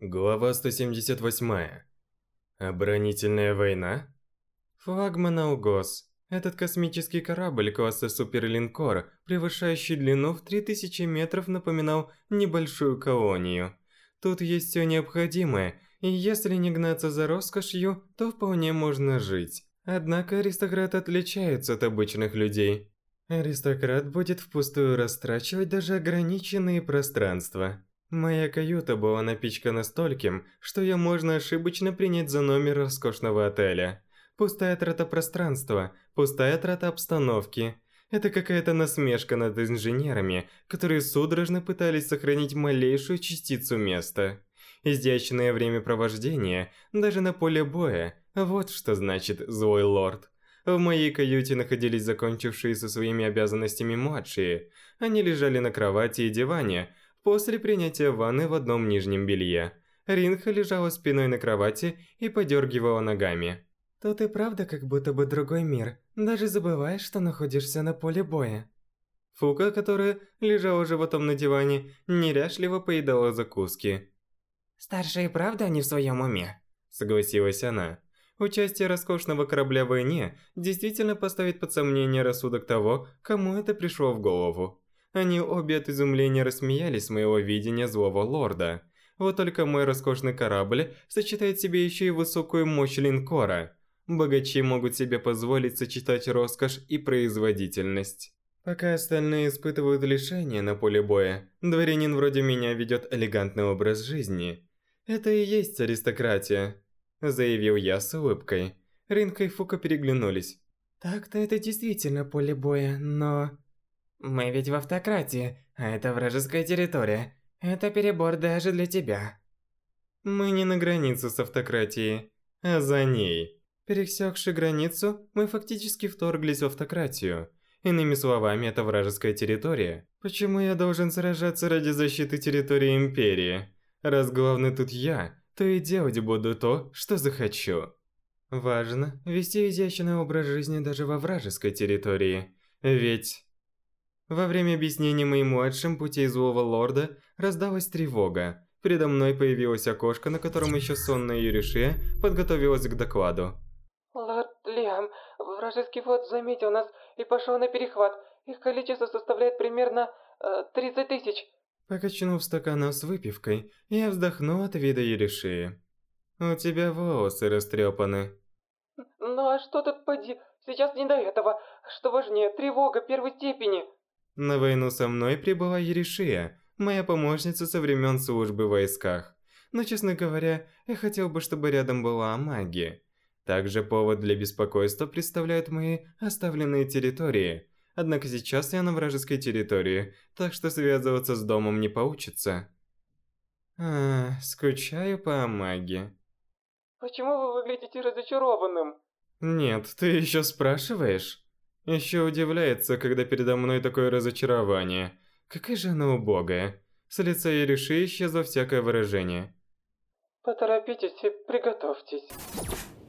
Глава 178. Оборонительная война? Флагман Алгос. Этот космический корабль класса суперлинкор, превышающий длину в 3000 метров, напоминал небольшую колонию. Тут есть все необходимое, и если не гнаться за роскошью, то вполне можно жить. Однако аристократы отличаются от обычных людей. Аристократ будет впустую растрачивать даже ограниченные пространства. Моя каюта была напичкана стольким, что ее можно ошибочно принять за номер роскошного отеля. Пустая трата пространства, пустая трата обстановки. Это какая-то насмешка над инженерами, которые судорожно пытались сохранить малейшую частицу места. Изящное времяпровождение, даже на поле боя, вот что значит «злой лорд». В моей каюте находились закончившие со своими обязанностями младшие. Они лежали на кровати и диване, После принятия ванны в одном нижнем белье, Ринха лежала спиной на кровати и подергивала ногами. Тут и правда как будто бы другой мир, даже забываешь, что находишься на поле боя. Фука, которая лежала животом на диване, неряшливо поедала закуски. «Старшие правда не в своем уме?» – согласилась она. Участие роскошного корабля в войне действительно поставит под сомнение рассудок того, кому это пришло в голову. Они обе от изумления рассмеялись моего видения злого лорда. Вот только мой роскошный корабль сочетает в себе еще и высокую мощь линкора. Богачи могут себе позволить сочетать роскошь и производительность. Пока остальные испытывают лишения на поле боя, дворянин вроде меня ведет элегантный образ жизни. Это и есть аристократия, заявил я с улыбкой. Ринка и Фука переглянулись. Так-то это действительно поле боя, но... Мы ведь в автократии, а это вражеская территория. Это перебор даже для тебя. Мы не на границе с автократией, а за ней. Пересекши границу, мы фактически вторглись в автократию. Иными словами, это вражеская территория. Почему я должен сражаться ради защиты территории Империи? Раз главный тут я, то и делать буду то, что захочу. Важно вести изящный образ жизни даже во вражеской территории. Ведь во время объяснения моим младшим путей злого лорда раздалась тревога. Передо мной появилось окошко, на котором еще сонная Юришия подготовилась к докладу. «Лорд Лиам, вражеский флот заметил нас и пошел на перехват. Их количество составляет примерно э, 30 тысяч». Покачнув стаканом с выпивкой, я вздохнул от вида Юришии. «У тебя волосы растрепаны». «Ну а что тут поди? Сейчас не до этого. Что важнее, тревога первой степени». На войну со мной прибыла Еришия, моя помощница со времен службы в войсках. Но, честно говоря, я хотел бы, чтобы рядом была магия. Также повод для беспокойства представляют мои оставленные территории. Однако сейчас я на вражеской территории, так что связываться с домом не получится. А, скучаю по магии. Почему вы выглядите разочарованным? Нет, ты еще спрашиваешь? Еще удивляется, когда передо мной такое разочарование. Какая же она убогая. С лица Ериши исчезло всякое выражение. Поторопитесь и приготовьтесь.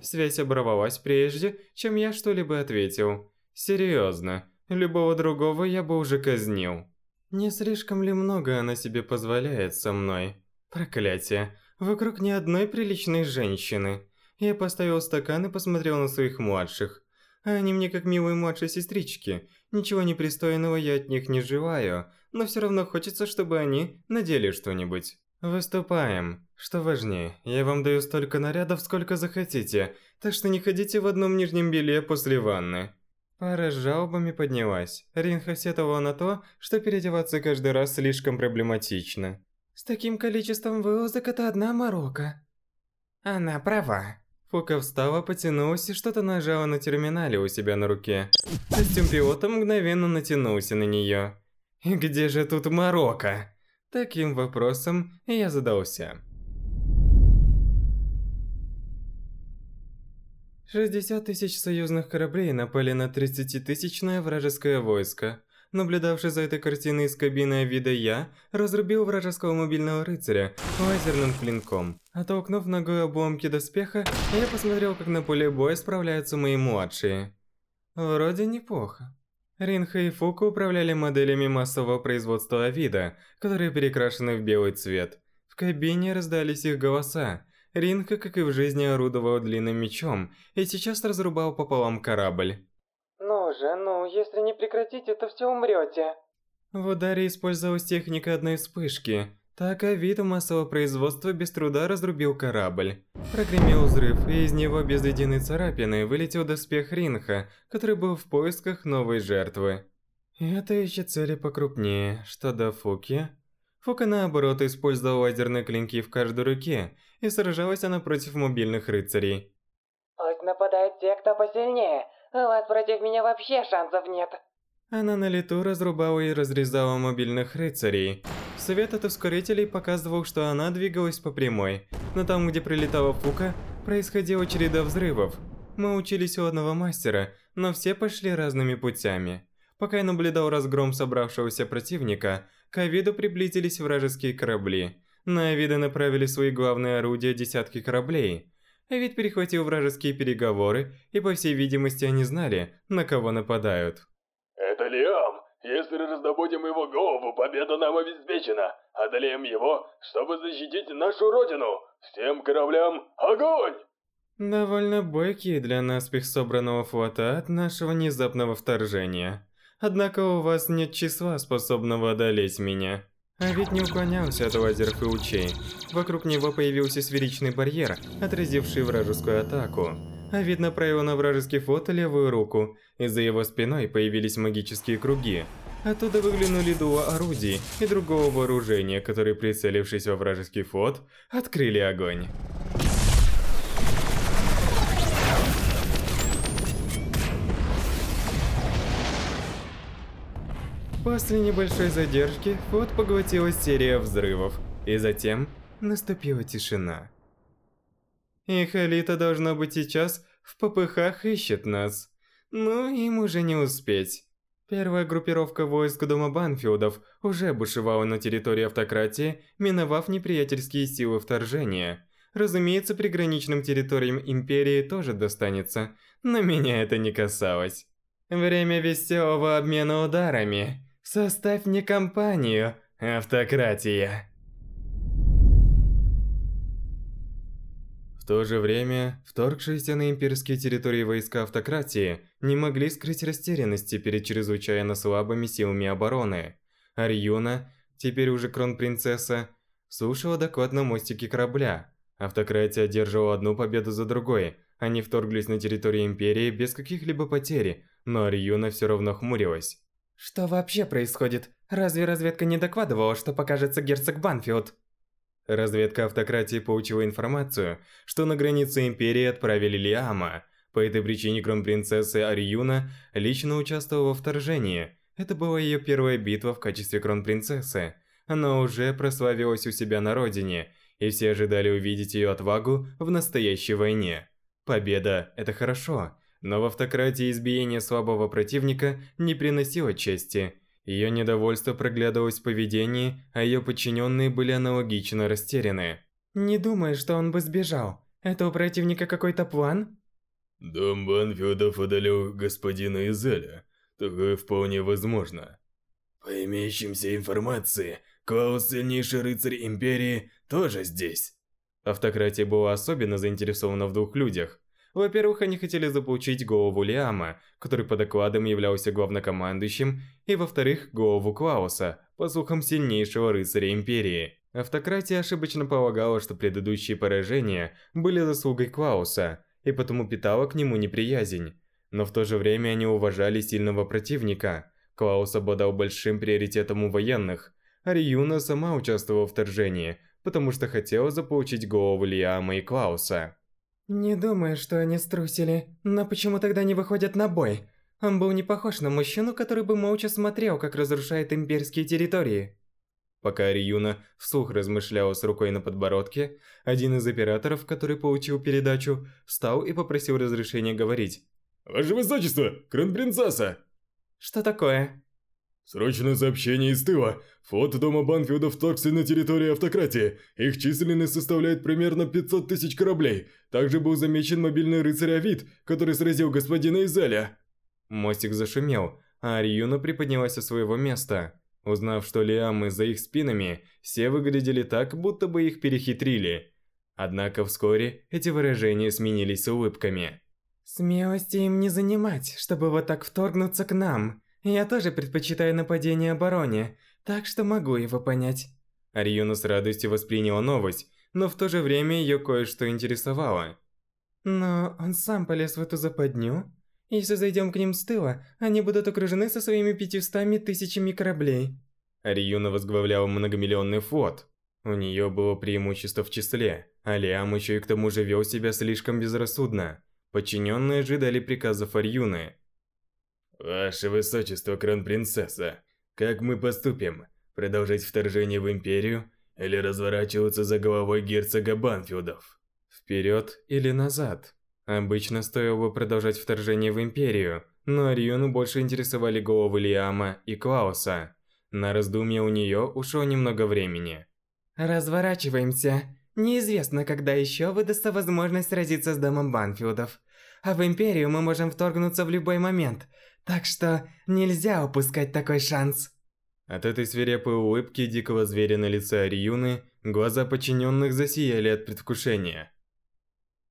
Связь оборвалась прежде, чем я что-либо ответил. Серьезно, любого другого я бы уже казнил. Не слишком ли много она себе позволяет со мной? Проклятие, вокруг ни одной приличной женщины. Я поставил стакан и посмотрел на своих младших. Они мне как милые младшие сестрички. Ничего непристойного я от них не желаю, но все равно хочется, чтобы они надели что-нибудь. Выступаем. Что важнее, я вам даю столько нарядов, сколько захотите, так что не ходите в одном нижнем белье после ванны. Пара с жалобами поднялась. Ринха сетовала на то, что переодеваться каждый раз слишком проблематично. С таким количеством вылазок это одна морока. Она права. Фука встала, потянулась и что-то нажала на терминале у себя на руке. Костюм пилота мгновенно натянулся на нее. И где же тут Марокко? Таким вопросом я задался. 60 тысяч союзных кораблей напали на 30-тысячное вражеское войско. Наблюдавший за этой картиной из кабины вида я разрубил вражеского мобильного рыцаря лазерным клинком. Оттолкнув ногой обломки доспеха, я посмотрел, как на поле боя справляются мои младшие. Вроде неплохо. Ринха и Фука управляли моделями массового производства Авида, которые перекрашены в белый цвет. В кабине раздались их голоса. Ринка, как и в жизни, орудовал длинным мечом и сейчас разрубал пополам корабль. Же, ну, если не прекратите, то все умрете. В ударе использовалась техника одной вспышки. Так Авито массового производства без труда разрубил корабль. Прогремел взрыв, и из него без единой царапины вылетел доспех Ринха, который был в поисках новой жертвы. Это еще цели покрупнее. Что до Фуки? Фука наоборот использовала лазерные клинки в каждой руке, и сражалась она против мобильных рыцарей. Пусть нападают те, кто посильнее. У вас против меня вообще шансов нет. Она на лету разрубала и разрезала мобильных рыцарей. Свет от ускорителей показывал, что она двигалась по прямой, но там, где прилетала Фука, происходила череда взрывов. Мы учились у одного мастера, но все пошли разными путями. Пока я наблюдал разгром собравшегося противника, к Авиду приблизились вражеские корабли. На Авида направили свои главные орудия десятки кораблей. Авид перехватил вражеские переговоры, и по всей видимости они знали, на кого нападают. Это Лиам. Если раздобудем его голову, победа нам обеспечена. Одолеем его, чтобы защитить нашу родину. Всем кораблям огонь! Довольно бойкие для наспех собранного флота от нашего внезапного вторжения. Однако у вас нет числа, способного одолеть меня. А ведь не уклонялся от лазеров и лучей. Вокруг него появился сферичный барьер, отразивший вражескую атаку. А вид направил на вражеский флот левую руку, и за его спиной появились магические круги. Оттуда выглянули дуо орудий и другого вооружения, которые, прицелившись во вражеский флот, открыли огонь. После небольшой задержки флот поглотила серия взрывов, и затем наступила тишина. Их элита должно быть сейчас в попыхах ищет нас. Ну, им уже не успеть. Первая группировка войск Дома Банфилдов уже бушевала на территории автократии, миновав неприятельские силы вторжения. Разумеется, приграничным территориям Империи тоже достанется, но меня это не касалось. Время веселого обмена ударами. Составь мне компанию, автократия. В то же время, вторгшиеся на имперские территории войска автократии не могли скрыть растерянности перед чрезвычайно слабыми силами обороны. Арьюна, теперь уже кронпринцесса, слушала доклад на мостике корабля. Автократия одерживала одну победу за другой. Они вторглись на территорию Империи без каких-либо потерь, но Арьюна все равно хмурилась. Что вообще происходит? Разве разведка не докладывала, что покажется герцог Банфилд? Разведка автократии получила информацию, что на границе Империи отправили Лиама. По этой причине кронпринцесса Ариюна лично участвовала во вторжении. Это была ее первая битва в качестве кронпринцессы. Она уже прославилась у себя на родине, и все ожидали увидеть ее отвагу в настоящей войне. Победа – это хорошо, но в автократии избиение слабого противника не приносило чести – ее недовольство проглядывалось в поведении, а ее подчиненные были аналогично растеряны. «Не думаю, что он бы сбежал. Это у противника какой-то план?» «Дом Банфилдов одолел господина Изеля. Такое вполне возможно». «По имеющимся информации, Клаус, сильнейший рыцарь Империи, тоже здесь». Автократия была особенно заинтересована в двух людях. Во-первых, они хотели заполучить голову Лиама, который по докладам являлся главнокомандующим, и во-вторых, голову Клауса, по слухам сильнейшего рыцаря Империи. Автократия ошибочно полагала, что предыдущие поражения были заслугой Клауса, и потому питала к нему неприязнь. Но в то же время они уважали сильного противника. Клаус обладал большим приоритетом у военных. Ариюна сама участвовала в вторжении, потому что хотела заполучить голову Лиама и Клауса. Не думаю, что они струсили, но почему тогда не выходят на бой? Он был не похож на мужчину, который бы молча смотрел, как разрушает имперские территории. Пока Ариюна вслух размышляла с рукой на подбородке, один из операторов, который получил передачу, встал и попросил разрешения говорить. «Ваше Высочество, кронпринцесса!» «Что такое?» Срочное сообщение из тыла. Флот дома Банфилда вторгся на территорию автократии. Их численность составляет примерно 500 тысяч кораблей. Также был замечен мобильный рыцарь Авид, который сразил господина Изеля. Мостик зашумел, а Ариюна приподнялась со своего места. Узнав, что лиамы за их спинами, все выглядели так, будто бы их перехитрили. Однако вскоре эти выражения сменились улыбками. Смелости им не занимать, чтобы вот так вторгнуться к нам. Я тоже предпочитаю нападение обороне, так что могу его понять. Арьюна с радостью восприняла новость, но в то же время ее кое-что интересовало. Но он сам полез в эту западню. Если зайдем к ним с тыла, они будут окружены со своими пятьюстами тысячами кораблей. Ариюна возглавляла многомиллионный флот. У нее было преимущество в числе, а Лиам еще и к тому же вел себя слишком безрассудно. Подчиненные ожидали приказов Арьюны. «Ваше Высочество, Крон-принцесса, как мы поступим? Продолжать вторжение в Империю или разворачиваться за головой герцога Банфилдов?» Вперед или назад? Обычно стоило бы продолжать вторжение в Империю, но Арьюну больше интересовали головы Лиама и Клауса. На раздумье у нее ушло немного времени. Разворачиваемся. Неизвестно, когда еще выдастся возможность сразиться с домом Банфилдов. А в Империю мы можем вторгнуться в любой момент, так что нельзя упускать такой шанс. От этой свирепой улыбки дикого зверя на лице Ариюны глаза подчиненных засияли от предвкушения.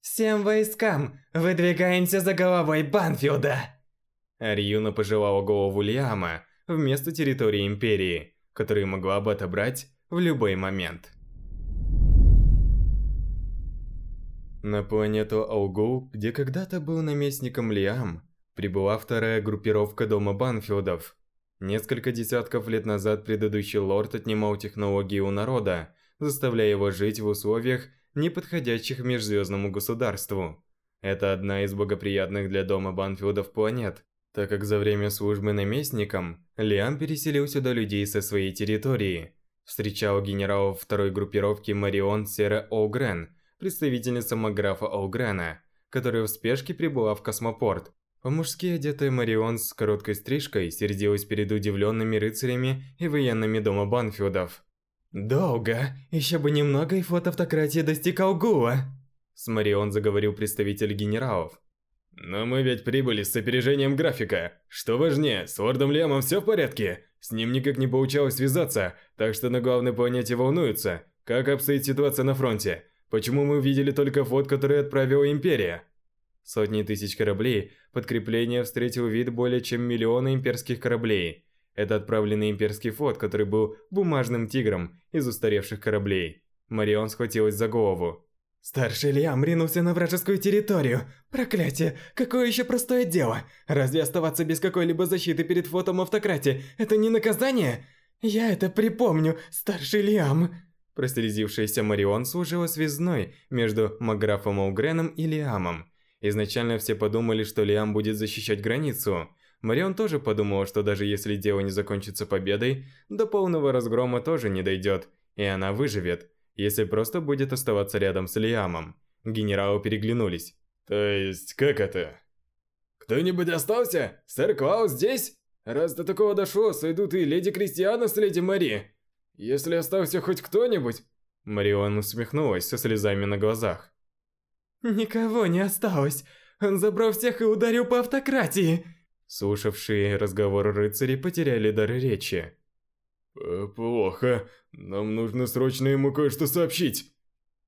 Всем войскам! Выдвигаемся за головой Банфилда! Ариюна пожелала голову Лиама вместо территории Империи, которую могла бы отобрать в любой момент. На планету Алгул, где когда-то был наместником Лиам, прибыла вторая группировка дома Банфилдов. Несколько десятков лет назад предыдущий лорд отнимал технологии у народа, заставляя его жить в условиях, не подходящих межзвездному государству. Это одна из благоприятных для дома Банфилдов планет, так как за время службы наместником Лиам переселил сюда людей со своей территории. Встречал генералов второй группировки Марион Сера Олгрен, представительница Маграфа Олгрена, которая в спешке прибыла в космопорт. По-мужски одетая Марион с короткой стрижкой сердилась перед удивленными рыцарями и военными дома Банфилдов. «Долго. Еще бы немного, и флот автократии достиг Алгула!» С Марион заговорил представитель генералов. «Но мы ведь прибыли с опережением графика. Что важнее, с лордом Лиамом все в порядке? С ним никак не получалось связаться, так что на главной планете волнуются. Как обстоит ситуация на фронте? Почему мы видели только флот, который отправила Империя?» Сотни тысяч кораблей, подкрепление встретил вид более чем миллиона имперских кораблей. Это отправленный имперский флот, который был бумажным тигром из устаревших кораблей. Марион схватилась за голову. Старший Лиам ринулся на вражескую территорию. Проклятие, какое еще простое дело? Разве оставаться без какой-либо защиты перед флотом автократии – это не наказание? Я это припомню, старший Лиам. Прослезившаяся Марион служила связной между Маграфом Олгреном и Лиамом. Изначально все подумали, что Лиам будет защищать границу. Марион тоже подумала, что даже если дело не закончится победой, до полного разгрома тоже не дойдет, и она выживет если просто будет оставаться рядом с Лиамом. Генералы переглянулись. То есть, как это? Кто-нибудь остался? Сэр Клаус здесь? Раз до такого дошло, сойдут и леди Кристиана с леди Мари. Если остался хоть кто-нибудь... Марион усмехнулась со слезами на глазах. Никого не осталось. Он забрал всех и ударил по автократии. Слушавшие разговор рыцари потеряли дар речи. Э, «Плохо. Нам нужно срочно ему кое-что сообщить».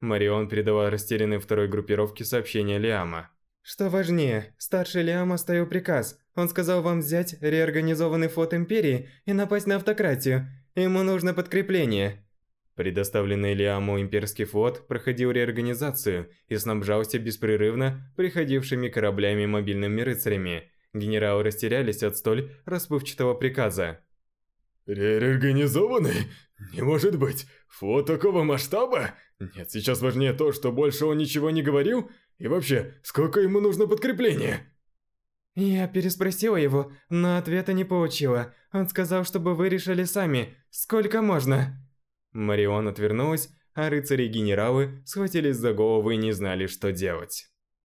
Марион передала растерянной второй группировке сообщение Лиама. «Что важнее, старший Лиам оставил приказ. Он сказал вам взять реорганизованный флот Империи и напасть на автократию. Ему нужно подкрепление». Предоставленный Лиаму имперский флот проходил реорганизацию и снабжался беспрерывно приходившими кораблями мобильными рыцарями. Генералы растерялись от столь расплывчатого приказа. Реорганизованный? Не может быть. Флот такого масштаба? Нет, сейчас важнее то, что больше он ничего не говорил. И вообще, сколько ему нужно подкрепления? Я переспросила его, но ответа не получила. Он сказал, чтобы вы решили сами, сколько можно. Марион отвернулась, а рыцари и генералы схватились за головы и не знали, что делать.